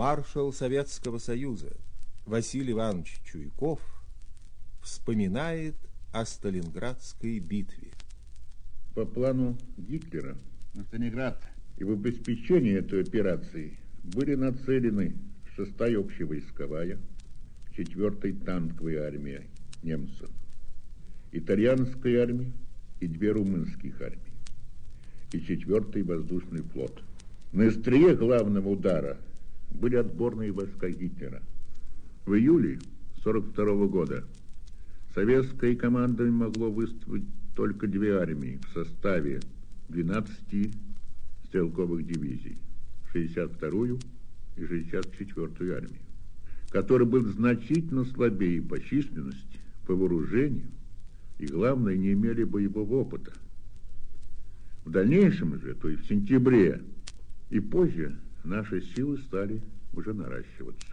маршал Советского Союза Василий Иванович Чуйков вспоминает о Сталинградской битве. По плану Гитлера на Сталинград и в обеспечении этой операции были нацелены 6-я общевойсковая, 4-й танковая армия немцев, итальянская армия и две румынских армии, и 4-й воздушный флот. На острие главного удара были отборные войска Гитлера. В июле 42 года советское командование могло выставить только две армии в составе 12 стрелковых дивизий, 62-ю и 64-ю армию, который был значительно слабее по численности, по вооружению и, главное, не имели боевого опыта. В дальнейшем же, то есть в сентябре и позже, наши силы стали уже наращиваться.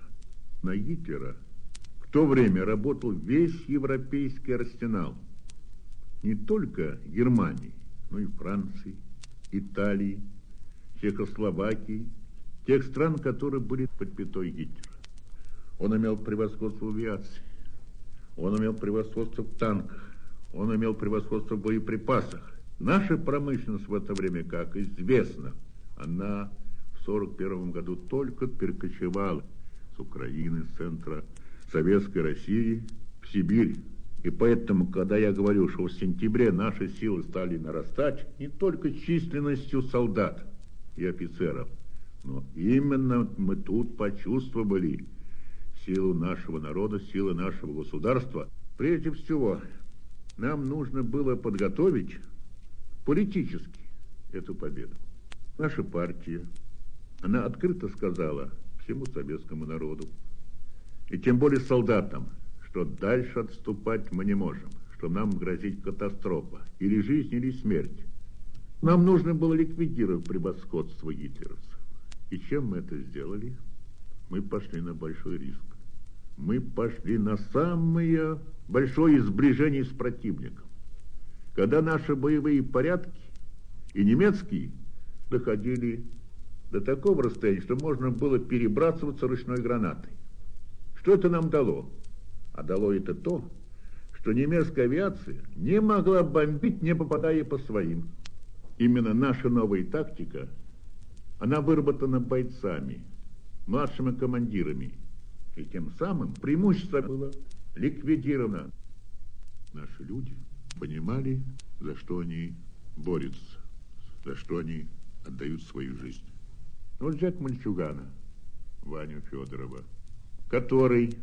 На Гитлера в то время работал весь европейский арсенал. Не только Германии, но и Франции, Италии, Чехословакии, тех стран, которые были под пятой Гитлера. Он имел превосходство в авиации, он имел превосходство в танках, он имел превосходство в боеприпасах. Наша промышленность в это время, как известно, она 1941 году только перекочевала с Украины, с центра Советской России в Сибирь. И поэтому, когда я говорю, что в сентябре наши силы стали нарастать, не только численностью солдат и офицеров, но именно мы тут почувствовали силу нашего народа, силу нашего государства. Прежде всего, нам нужно было подготовить политически эту победу. Наша партия, она открыто сказала всему советскому народу, и тем более солдатам, что дальше отступать мы не можем, что нам грозит катастрофа, или жизнь, или смерть. Нам нужно было ликвидировать превосходство гитлеровцев. И чем мы это сделали? Мы пошли на большой риск. Мы пошли на самое большое сближение с противником. Когда наши боевые порядки и немецкие доходили до такого расстояния, что можно было перебрасываться ручной гранатой. Что это нам дало? А дало это то, что немецкая авиация не могла бомбить, не попадая по своим. Именно наша новая тактика, она выработана бойцами, младшими командирами. И тем самым преимущество было ликвидировано. Наши люди понимали, за что они борются, за что они отдают свою жизнь. Вот взять мальчугана, Ваню Федорова, который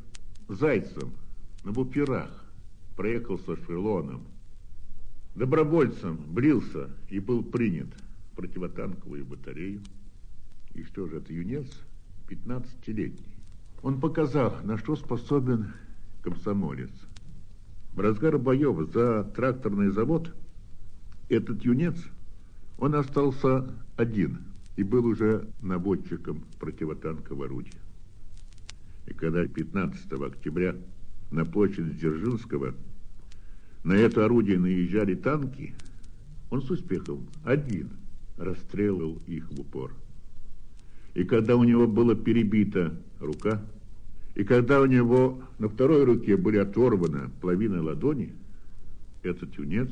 зайцем на буперах проехал со шелоном, добровольцем брился и был принят в противотанковую батарею. И что же это, юнец 15-летний. Он показал, на что способен комсомолец. В разгар боев за тракторный завод этот юнец, он остался один и был уже наводчиком противотанкового орудия. И когда 15 октября на площадь Дзержинского на это орудие наезжали танки, он с успехом один расстреливал их в упор. И когда у него была перебита рука, и когда у него на второй руке были оторваны половина ладони, этот юнец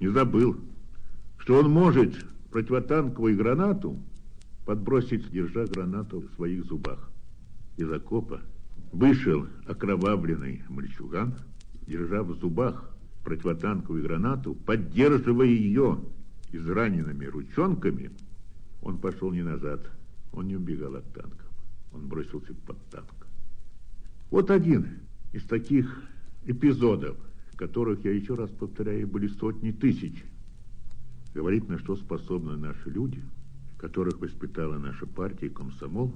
не забыл, что он может противотанковую гранату подбросить, держа гранату в своих зубах. Из окопа вышел окровавленный мальчуган, держа в зубах противотанковую гранату, поддерживая ее израненными ручонками, он пошел не назад, он не убегал от танков, он бросился под танк. Вот один из таких эпизодов, которых, я еще раз повторяю, были сотни тысяч, говорит, на что способны наши люди, которых воспитала наша партия и комсомол,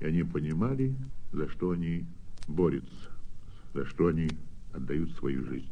и они понимали, за что они борются, за что они отдают свою жизнь.